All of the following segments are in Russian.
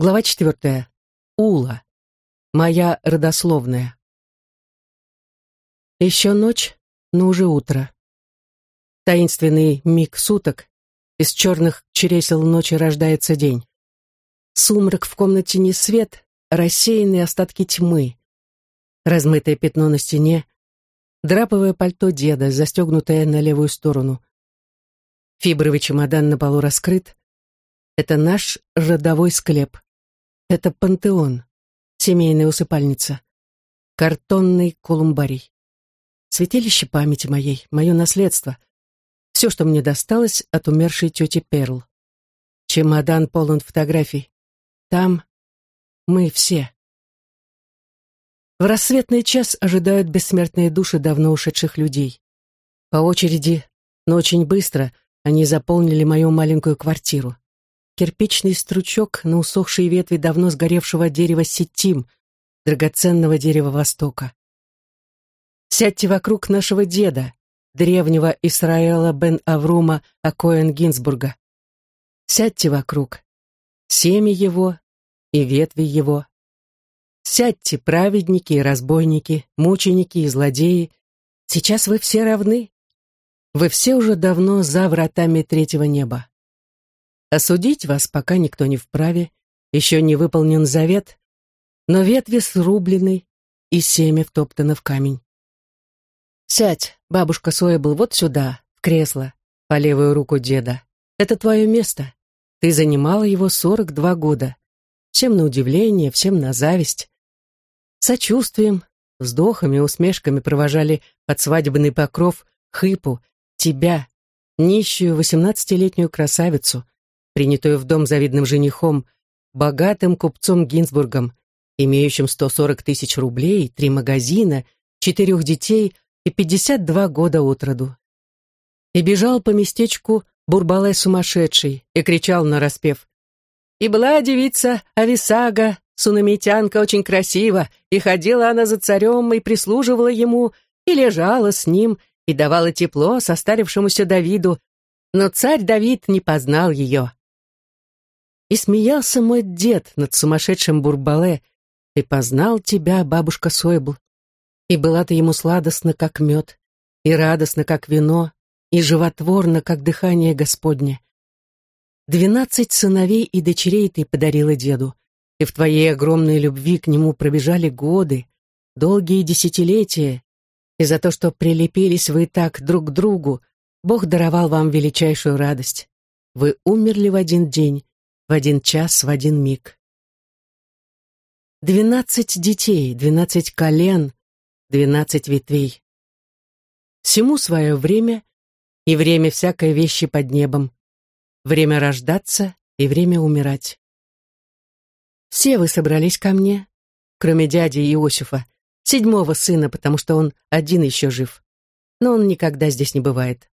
Глава четвертая. Ула. Моя родословная. Еще ночь, но уже утро. Таинственный миг суток. Из черных чересел ночи рождается день. Сумрак в комнате не свет, рассеянные остатки тьмы. Размытое пятно на стене, драповое пальто деда, застегнутое на левую сторону. Фибровый чемодан на полу раскрыт. Это наш родовой склеп. Это пантеон, семейная усыпальница, картонный колумбарий. Святилище памяти моей, мое наследство. Все, что мне досталось от умершей тети Перл. Чемодан полон фотографий. Там мы все. В рассветный час ожидают бессмертные души давно ушедших людей. По очереди, но очень быстро, они заполнили мою маленькую квартиру кирпичный стручок на усохшей ветви давно сгоревшего дерева сетим, драгоценного дерева Востока. Сядьте вокруг нашего деда, древнего Исраэла бен Аврума Акоэн Гинзбурга. Сядьте вокруг, семьи его и ветви его. Сядьте, праведники и разбойники, мученики и злодеи. Сейчас вы все равны. Вы все уже давно за вратами третьего неба. Осудить вас пока никто не вправе, еще не выполнен завет, но ветви срублены и семя втоптано в камень. Сядь, бабушка Соя был вот сюда, в кресло, по левую руку деда. Это твое место. Ты занимала его сорок два года. Всем на удивление, всем на зависть. Сочувствием, вздохами, усмешками провожали под свадебный покров хыпу, тебя, нищую восемнадцатилетнюю красавицу, принятую в дом завидным женихом, богатым купцом Гинзбургом, имеющим 140 тысяч рублей, три магазина, четырех детей и 52 года от роду. И бежал по местечку Бурбалай сумасшедший и кричал на распев. «И была девица Ависага, сунамитянка, очень красива, и ходила она за царем, и прислуживала ему, и лежала с ним, и давала тепло состарившемуся Давиду, но царь Давид не познал ее. И смеялся мой дед над сумасшедшим Бурбале, и познал тебя, бабушка Сойбл. И была ты ему сладостна, как мед, и радостна, как вино, и животворна, как дыхание Господне. Двенадцать сыновей и дочерей ты подарила деду, и в твоей огромной любви к нему пробежали годы, долгие десятилетия, и за то, что прилепились вы так друг к другу, Бог даровал вам величайшую радость. Вы умерли в один день, в один час, в один миг. Двенадцать детей, двенадцать колен, двенадцать ветвей. Всему свое время, и время всякой вещи под небом, время рождаться и время умирать. Все вы собрались ко мне, кроме дяди Иосифа, седьмого сына, потому что он один еще жив, но он никогда здесь не бывает.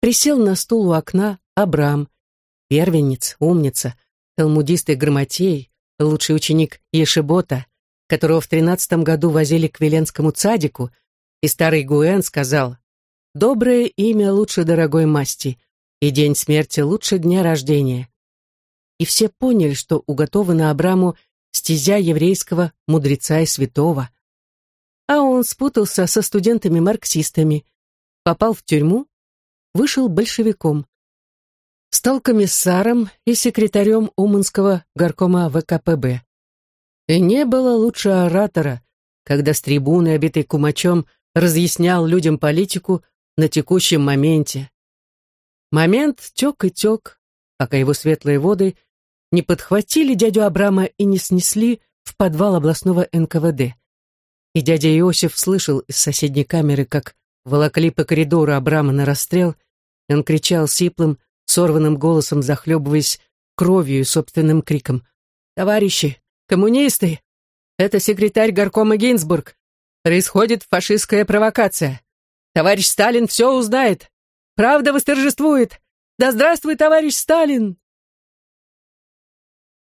Присел на стул у окна Абрам, первенец, умница, талмудист и грамотей, лучший ученик Ешебота, которого в тринадцатом году возили к Веленскому цадику, и старый Гуэн сказал, «Доброе имя лучше дорогой масти, и день смерти лучше дня рождения». И все поняли, что уготована Абраму стезя еврейского мудреца и святого. А он спутался со студентами-марксистами, попал в тюрьму, вышел большевиком стал комиссаром и секретарем Уманского горкома ВКПБ. И не было лучше оратора, когда с трибуны, обитой кумачом, разъяснял людям политику на текущем моменте. Момент тек и тек, пока его светлые воды не подхватили дядю Абрама и не снесли в подвал областного НКВД. И дядя Иосиф слышал из соседней камеры, как волокли по коридору Абрама на расстрел, и он кричал сиплым, сорванным голосом захлебываясь кровью и собственным криком. «Товарищи, коммунисты! Это секретарь горкома Гинзбург. Происходит фашистская провокация. Товарищ Сталин все узнает. Правда восторжествует. Да здравствуй, товарищ Сталин!»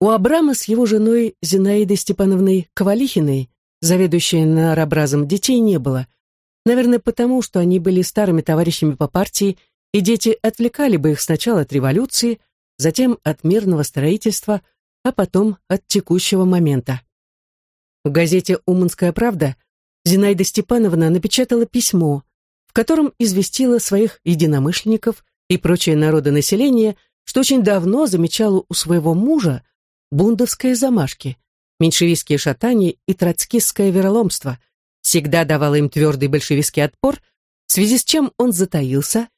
У Абрама с его женой Зинаидой Степановной Ковалихиной, заведующей нарабразом, детей не было. Наверное, потому, что они были старыми товарищами по партии и дети отвлекали бы их сначала от революции, затем от мирного строительства, а потом от текущего момента. В газете «Уманская правда» Зинаида Степановна напечатала письмо, в котором известила своих единомышленников и прочее народонаселение, что очень давно замечала у своего мужа бундовское замашки, меньшевистские шатания и троцкистское вероломство, всегда давала им твердый большевистский отпор, в связи с чем он затаился,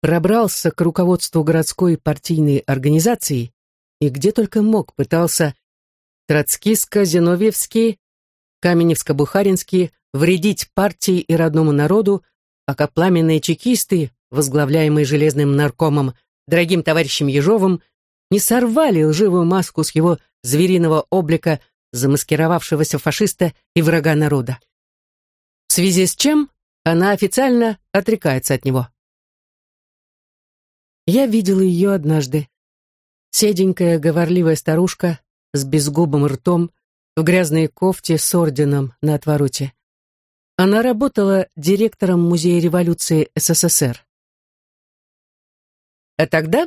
пробрался к руководству городской партийной организации и где только мог пытался троцкистско-зиновьевский, каменевско-бухаринский вредить партии и родному народу, пока пламенные чекисты, возглавляемые железным наркомом, дорогим товарищем Ежовым, не сорвали лживую маску с его звериного облика замаскировавшегося фашиста и врага народа. В связи с чем она официально отрекается от него. Я видела ее однажды. Седенькая, говорливая старушка с безгубым ртом, в грязной кофте с орденом на отвороте. Она работала директором Музея революции СССР. А тогда,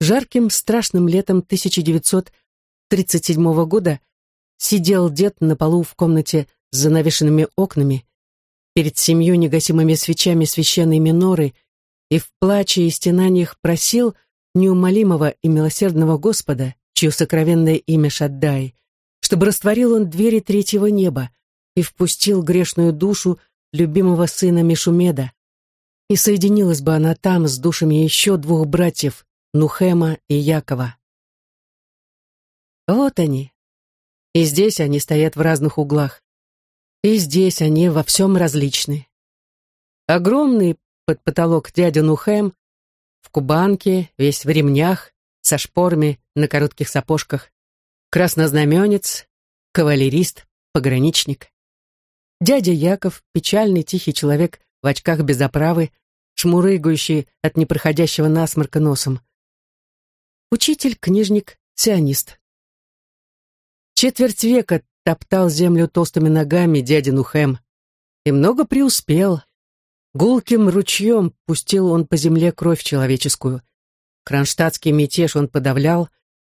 жарким страшным летом 1937 года, сидел дед на полу в комнате с занавешенными окнами, перед семью негасимыми свечами священной миноры и в плаче и стенаниях просил неумолимого и милосердного Господа, чье сокровенное имя Шаддай, чтобы растворил он двери третьего неба и впустил грешную душу любимого сына Мишумеда. И соединилась бы она там с душами еще двух братьев, Нухема и Якова. Вот они. И здесь они стоят в разных углах. И здесь они во всем различны. Огромный под потолок дядя Нухем, в кубанке, весь в ремнях, со шпорами на коротких сапожках, краснознаменец, кавалерист, пограничник. Дядя Яков, печальный тихий человек в очках без оправы, шмурыгающий от непроходящего насморка носом. Учитель, книжник, сионист. Четверть века топтал землю толстыми ногами дядя Нухем. И много преуспел, Гулким ручьем пустил он по земле кровь человеческую. Кронштадтский мятеж он подавлял,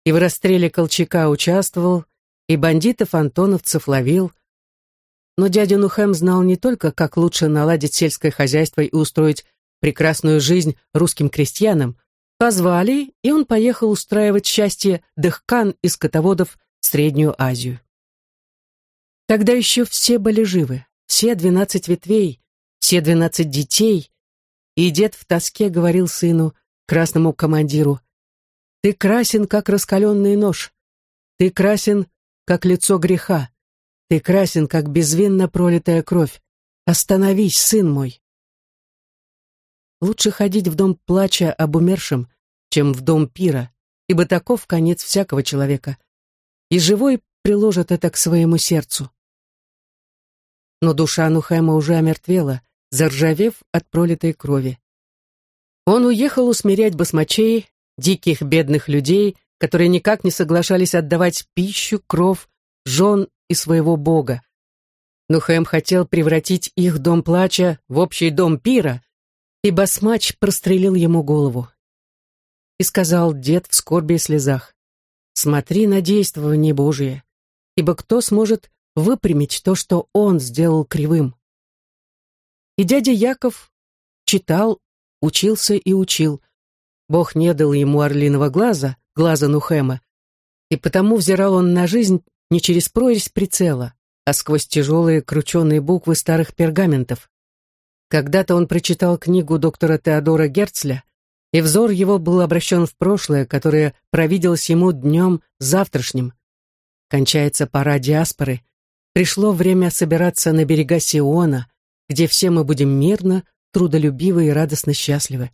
и в расстреле Колчака участвовал, и бандитов-антоновцев ловил. Но дядя Нухем знал не только, как лучше наладить сельское хозяйство и устроить прекрасную жизнь русским крестьянам. Позвали, и он поехал устраивать счастье дыхкан и скотоводов в Среднюю Азию. Тогда еще все были живы, все двенадцать ветвей, все двенадцать детей, и дед в тоске говорил сыну, красному командиру, «Ты красен, как раскаленный нож, ты красен, как лицо греха, ты красен, как безвинно пролитая кровь. Остановись, сын мой!» Лучше ходить в дом плача об умершем, чем в дом пира, ибо таков конец всякого человека, и живой приложит это к своему сердцу. Но душа Нухема уже омертвела, заржавев от пролитой крови. Он уехал усмирять басмачей, диких бедных людей, которые никак не соглашались отдавать пищу, кров, жен и своего бога. Но Хэм хотел превратить их дом плача в общий дом пира, и басмач прострелил ему голову. И сказал дед в скорби и слезах, «Смотри на действование Божие, ибо кто сможет выпрямить то, что он сделал кривым?» И дядя Яков читал, учился и учил. Бог не дал ему орлиного глаза, глаза Нухема, и потому взирал он на жизнь не через прорезь прицела, а сквозь тяжелые крученые буквы старых пергаментов. Когда-то он прочитал книгу доктора Теодора Герцля, и взор его был обращен в прошлое, которое провиделось ему днем завтрашним. Кончается пора диаспоры. Пришло время собираться на берега Сиона, где все мы будем мирно, трудолюбивы и радостно счастливы.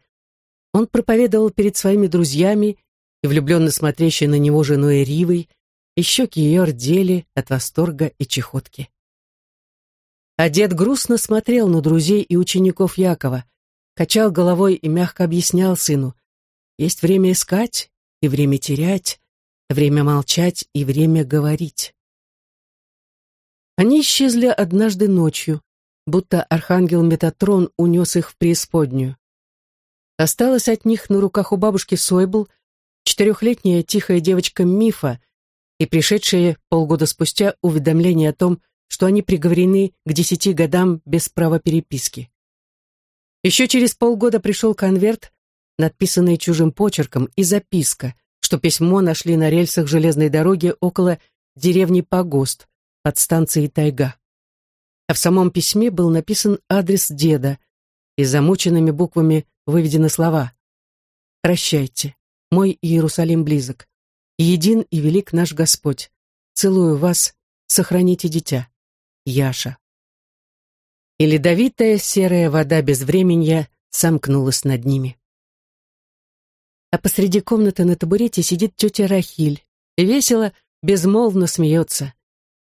Он проповедовал перед своими друзьями и влюбленно смотрящей на него женой Ривой, и щеки ее рдели от восторга и чехотки. А дед грустно смотрел на друзей и учеников Якова, качал головой и мягко объяснял сыну, есть время искать и время терять, время молчать и время говорить. Они исчезли однажды ночью, будто архангел Метатрон унес их в преисподнюю. Осталась от них на руках у бабушки Сойбл четырехлетняя тихая девочка Мифа, и пришедшее полгода спустя уведомление о том, что они приговорены к десяти годам без права переписки. Еще через полгода пришел конверт, надписанный чужим почерком, и записка, что письмо нашли на рельсах железной дороги около деревни Погост под станцией Тайга. А в самом письме был написан адрес деда, и замученными буквами выведены слова «Прощайте, мой Иерусалим близок, един и велик наш Господь, целую вас, сохраните дитя, Яша». И ледовитая серая вода безвременья сомкнулась над ними. А посреди комнаты на табурете сидит тетя Рахиль и весело, безмолвно смеется.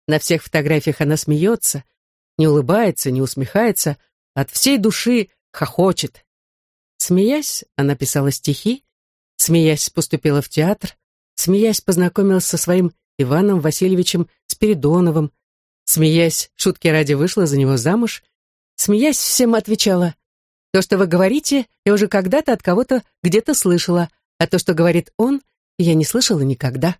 На всех фотографиях она смеется, не улыбается, не усмехается, от всей души хохочет. Смеясь, она писала стихи, смеясь, поступила в театр, смеясь, познакомилась со своим Иваном Васильевичем Спиридоновым, смеясь, шутки ради вышла за него замуж, смеясь, всем отвечала, «То, что вы говорите, я уже когда-то от кого-то где-то слышала, а то, что говорит он, я не слышала никогда».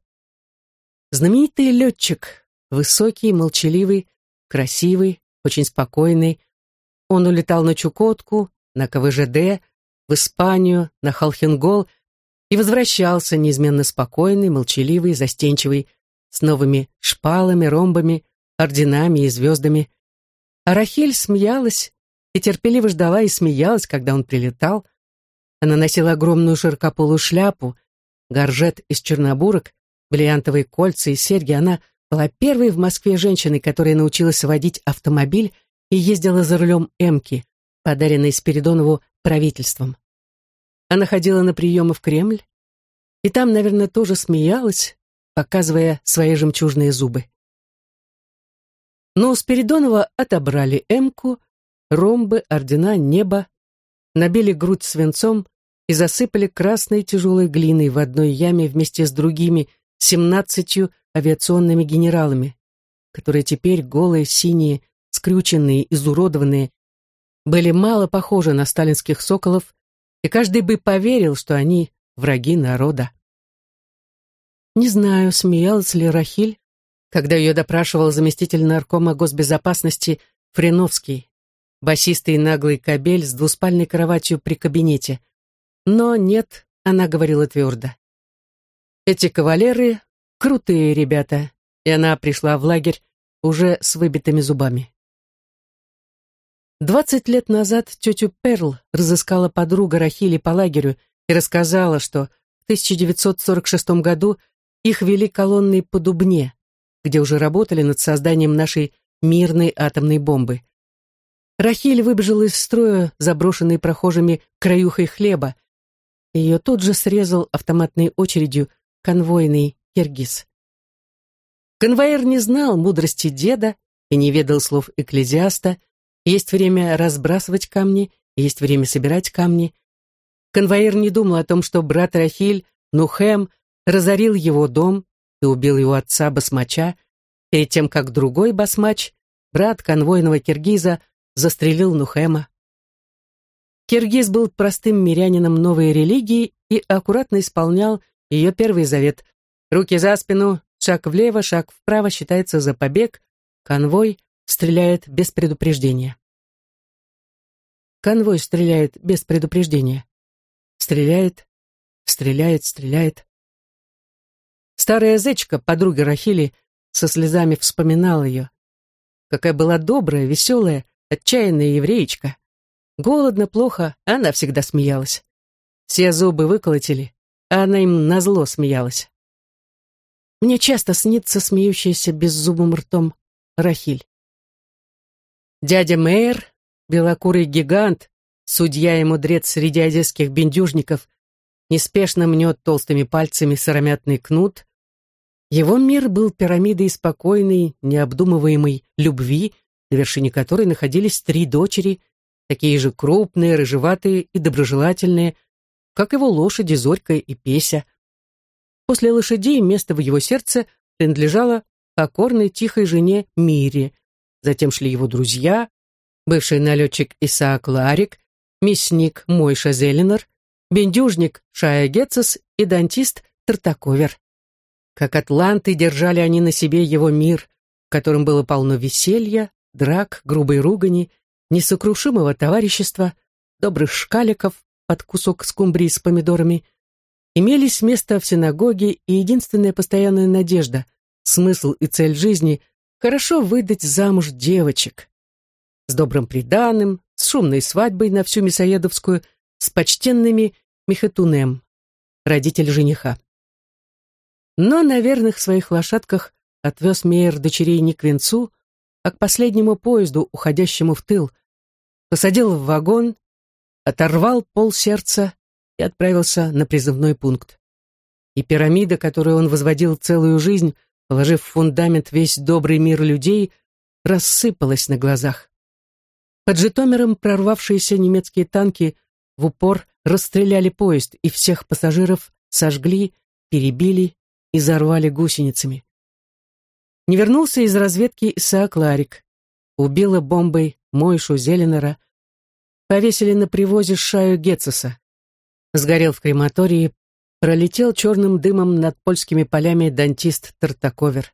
Знаменитый летчик, высокий, молчаливый, красивый, очень спокойный, он улетал на Чукотку, на КВЖД, в Испанию, на Халхингол и возвращался неизменно спокойный, молчаливый, застенчивый, с новыми шпалами, ромбами, орденами и звездами. А Рахиль смеялась и терпеливо ждала и смеялась, когда он прилетал. Она носила огромную широкополую шляпу, горжет из чернобурок, бриллиантовые кольца и серьги. Она была первой в Москве женщиной, которая научилась водить автомобиль и ездила за рулем «Эмки», подаренной Спиридонову правительством. Она ходила на приемы в Кремль, и там, наверное, тоже смеялась, показывая свои жемчужные зубы. Но у Спиридонова отобрали «Эмку», ромбы, ордена, небо, набили грудь свинцом и засыпали красной тяжелой глиной в одной яме вместе с другими семнадцатью авиационными генералами, которые теперь голые, синие, скрюченные, изуродованные, были мало похожи на сталинских соколов, и каждый бы поверил, что они враги народа. Не знаю, смеялась ли Рахиль, когда ее допрашивал заместитель наркома госбезопасности Френовский, басистый наглый кобель с двуспальной кроватью при кабинете. Но нет, она говорила твердо. Эти кавалеры — крутые ребята, и она пришла в лагерь уже с выбитыми зубами. Двадцать лет назад тетю Перл разыскала подруга Рахили по лагерю и рассказала, что в 1946 году их вели колонной по Дубне, где уже работали над созданием нашей мирной атомной бомбы. Рахиль выбежала из строя, заброшенной прохожими краюхой хлеба. Ее тут же срезал автоматной очередью конвойный киргиз. Конвоир не знал мудрости деда и не ведал слов экклезиаста, есть время разбрасывать камни, есть время собирать камни. Конвоир не думал о том, что брат Рахиль, Нухем, разорил его дом и убил его отца Басмача, перед тем, как другой Басмач, брат конвойного киргиза, застрелил Нухема. Киргиз был простым мирянином новой религии и аккуратно исполнял ее первый завет. Руки за спину, шаг влево, шаг вправо считается за побег, конвой стреляет без предупреждения. Конвой стреляет без предупреждения. Стреляет, стреляет, стреляет. Старая зечка, подруга Рахили, со слезами вспоминала ее. Какая была добрая, веселая, отчаянная евреечка. Голодно, плохо, она всегда смеялась. Все зубы выколотили, а она им назло смеялась. Мне часто снится смеющаяся беззубым ртом Рахиль. Дядя Мейер, белокурый гигант, судья и мудрец среди одесских бендюжников, неспешно мнет толстыми пальцами сыромятный кнут. Его мир был пирамидой спокойной, необдумываемой любви, на вершине которой находились три дочери, такие же крупные, рыжеватые и доброжелательные, как его лошади Зорька и Песя. После лошадей место в его сердце принадлежало покорной тихой жене Мире, Затем шли его друзья, бывший налетчик Исаак Ларик, мясник Мойша Зеленер, бендюжник Шая Гетцес и дантист Тартаковер. Как атланты держали они на себе его мир, в котором было полно веселья, драк, грубой ругани, несокрушимого товарищества, добрых шкаликов под кусок скумбрии с помидорами. Имелись место в синагоге и единственная постоянная надежда, смысл и цель жизни — хорошо выдать замуж девочек. С добрым приданым, с шумной свадьбой на всю Мясоедовскую, с почтенными Михатунем, родитель жениха. Но на верных своих лошадках отвез Мейер дочерей не к венцу, а к последнему поезду, уходящему в тыл, посадил в вагон, оторвал пол сердца и отправился на призывной пункт. И пирамида, которую он возводил целую жизнь, положив в фундамент весь добрый мир людей, рассыпалась на глазах. Под Житомиром прорвавшиеся немецкие танки в упор расстреляли поезд, и всех пассажиров сожгли, перебили и зарвали гусеницами. Не вернулся из разведки Исаак Ларик. Убила бомбой Мойшу Зеленера. Повесили на привозе Шаю Гетцеса. Сгорел в крематории, пролетел черным дымом над польскими полями дантист Тартаковер.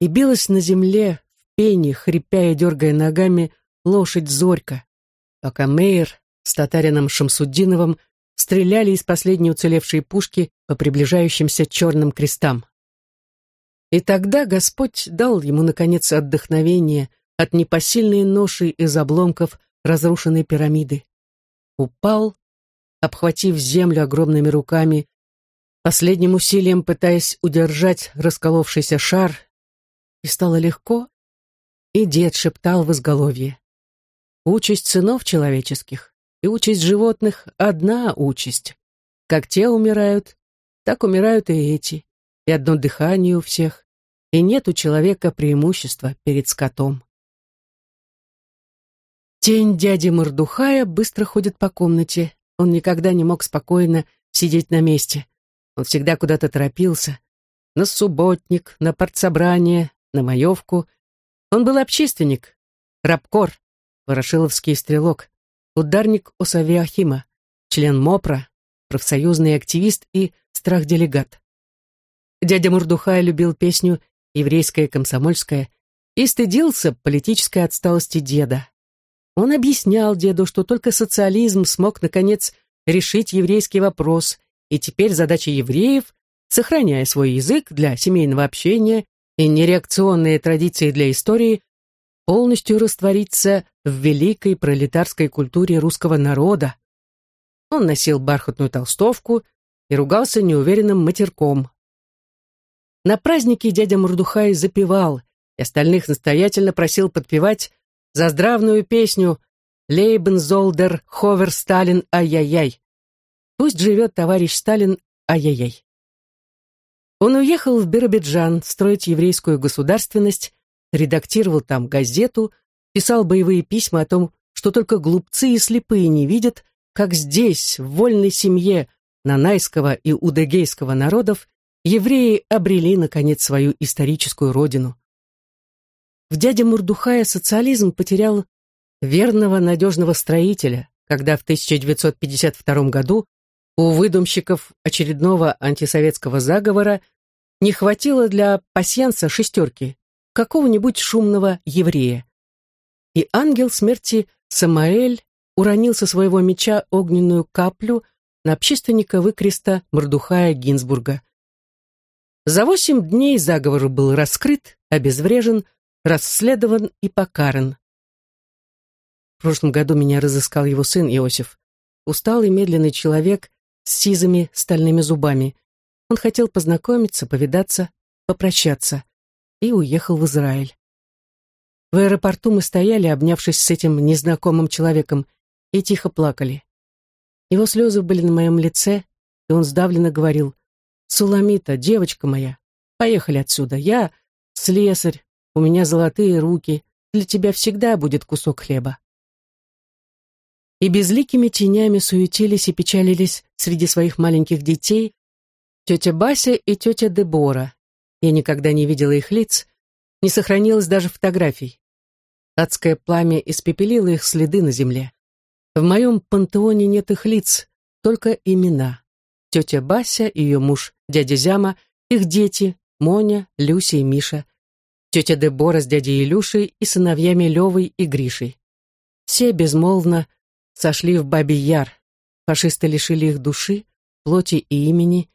И билась на земле, в пене, хрипя и дергая ногами, лошадь Зорька, пока Мейер с татарином Шамсуддиновым стреляли из последней уцелевшей пушки по приближающимся черным крестам. И тогда Господь дал ему, наконец, отдохновение от непосильной ноши из обломков разрушенной пирамиды. Упал, обхватив землю огромными руками, последним усилием пытаясь удержать расколовшийся шар, и стало легко, и дед шептал в изголовье. Участь сынов человеческих и участь животных — одна участь. Как те умирают, так умирают и эти, и одно дыхание у всех, и нет у человека преимущества перед скотом. Тень дяди Мордухая быстро ходит по комнате. Он никогда не мог спокойно сидеть на месте. Он всегда куда-то торопился. На субботник, на партсобрание, на маевку. Он был общественник, рабкор, ворошиловский стрелок, ударник Осавиахима, член МОПРа, профсоюзный активист и страх-делегат. Дядя Мурдухай любил песню «Еврейская комсомольская» и стыдился политической отсталости деда. Он объяснял деду, что только социализм смог, наконец, решить еврейский вопрос, и теперь задача евреев, сохраняя свой язык для семейного общения и нереакционные традиции для истории, полностью раствориться в великой пролетарской культуре русского народа. Он носил бархатную толстовку и ругался неуверенным матерком. На празднике дядя Мурдухай запевал, и остальных настоятельно просил подпевать за здравную песню «Лейбен Золдер Ховер Сталин Ай-яй-яй». Пусть живет товарищ Сталин Ай-яй-яй. Он уехал в Биробиджан строить еврейскую государственность редактировал там газету, писал боевые письма о том, что только глупцы и слепые не видят, как здесь, в вольной семье нанайского и удегейского народов, евреи обрели, наконец, свою историческую родину. В дяде Мурдухая социализм потерял верного надежного строителя, когда в 1952 году у выдумщиков очередного антисоветского заговора не хватило для пасьянса шестерки, какого-нибудь шумного еврея. И ангел смерти Самаэль уронил со своего меча огненную каплю на общественника выкреста Мордухая Гинзбурга. За восемь дней заговор был раскрыт, обезврежен, расследован и покаран. В прошлом году меня разыскал его сын Иосиф. Усталый медленный человек с сизыми стальными зубами. Он хотел познакомиться, повидаться, попрощаться и уехал в Израиль. В аэропорту мы стояли, обнявшись с этим незнакомым человеком, и тихо плакали. Его слезы были на моем лице, и он сдавленно говорил, «Суламита, девочка моя, поехали отсюда. Я слесарь, у меня золотые руки, для тебя всегда будет кусок хлеба». И безликими тенями суетились и печалились среди своих маленьких детей тетя Бася и тетя Дебора, я никогда не видела их лиц, не сохранилось даже фотографий. Адское пламя испепелило их следы на земле. В моем пантеоне нет их лиц, только имена. Тетя Бася, ее муж, дядя Зяма их дети Моня, Люся и Миша, тетя Дебора с дядей Илюшей и сыновьями Левой и Гришей. Все безмолвно сошли в Бабий Яр. Фашисты лишили их души, плоти и имени,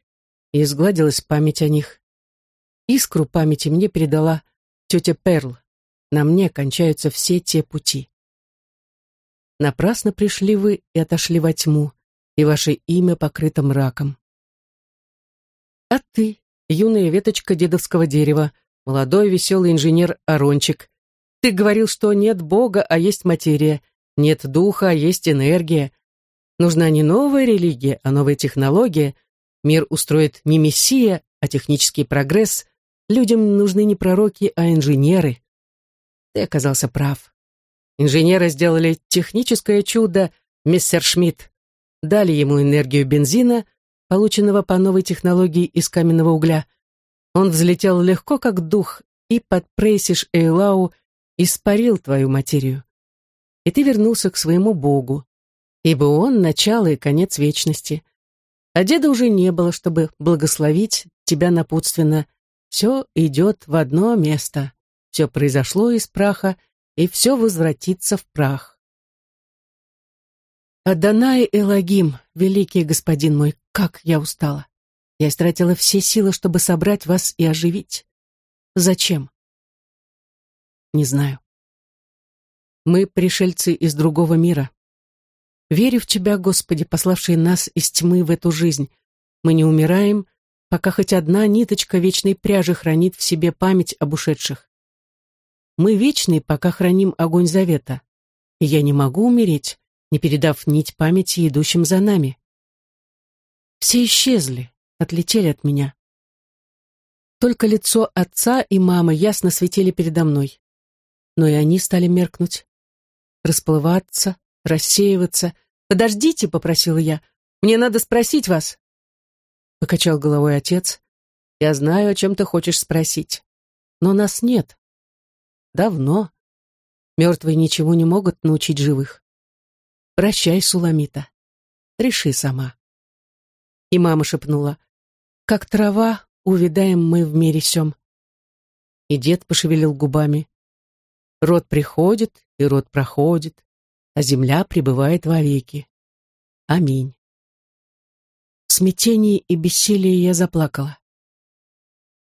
и изгладилась память о них. Искру памяти мне передала тетя Перл. На мне кончаются все те пути. Напрасно пришли вы и отошли во тьму, и ваше имя покрыто мраком. А ты, юная веточка дедовского дерева, молодой веселый инженер Арончик, ты говорил, что нет Бога, а есть материя, нет духа, а есть энергия. Нужна не новая религия, а новая технология. Мир устроит не мессия, а технический прогресс. Людям нужны не пророки, а инженеры. Ты оказался прав. Инженеры сделали техническое чудо мистер Шмидт. Дали ему энергию бензина, полученного по новой технологии из каменного угля. Он взлетел легко, как дух, и под Прейсиш Эйлау испарил твою материю. И ты вернулся к своему Богу, ибо он — начало и конец вечности. А деда уже не было, чтобы благословить тебя напутственно. Все идет в одно место. Все произошло из праха, и все возвратится в прах. Адонай Элагим, великий господин мой, как я устала. Я истратила все силы, чтобы собрать вас и оживить. Зачем? Не знаю. Мы пришельцы из другого мира. Верю в Тебя, Господи, пославший нас из тьмы в эту жизнь. Мы не умираем, пока хоть одна ниточка вечной пряжи хранит в себе память об ушедших. Мы вечны, пока храним огонь завета. И я не могу умереть, не передав нить памяти идущим за нами. Все исчезли, отлетели от меня. Только лицо отца и мамы ясно светили передо мной. Но и они стали меркнуть, расплываться, рассеиваться. «Подождите», — попросила я, — «мне надо спросить вас». Покачал головой отец. «Я знаю, о чем ты хочешь спросить. Но нас нет. Давно. Мертвые ничего не могут научить живых. Прощай, Суламита. Реши сама. И мама шепнула. Как трава, увядаем мы в мире сём. И дед пошевелил губами. Род приходит, и род проходит, а земля пребывает вовеки. Аминь. В смятении и бессилии я заплакала.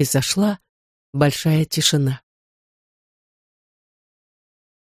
И зашла большая тишина.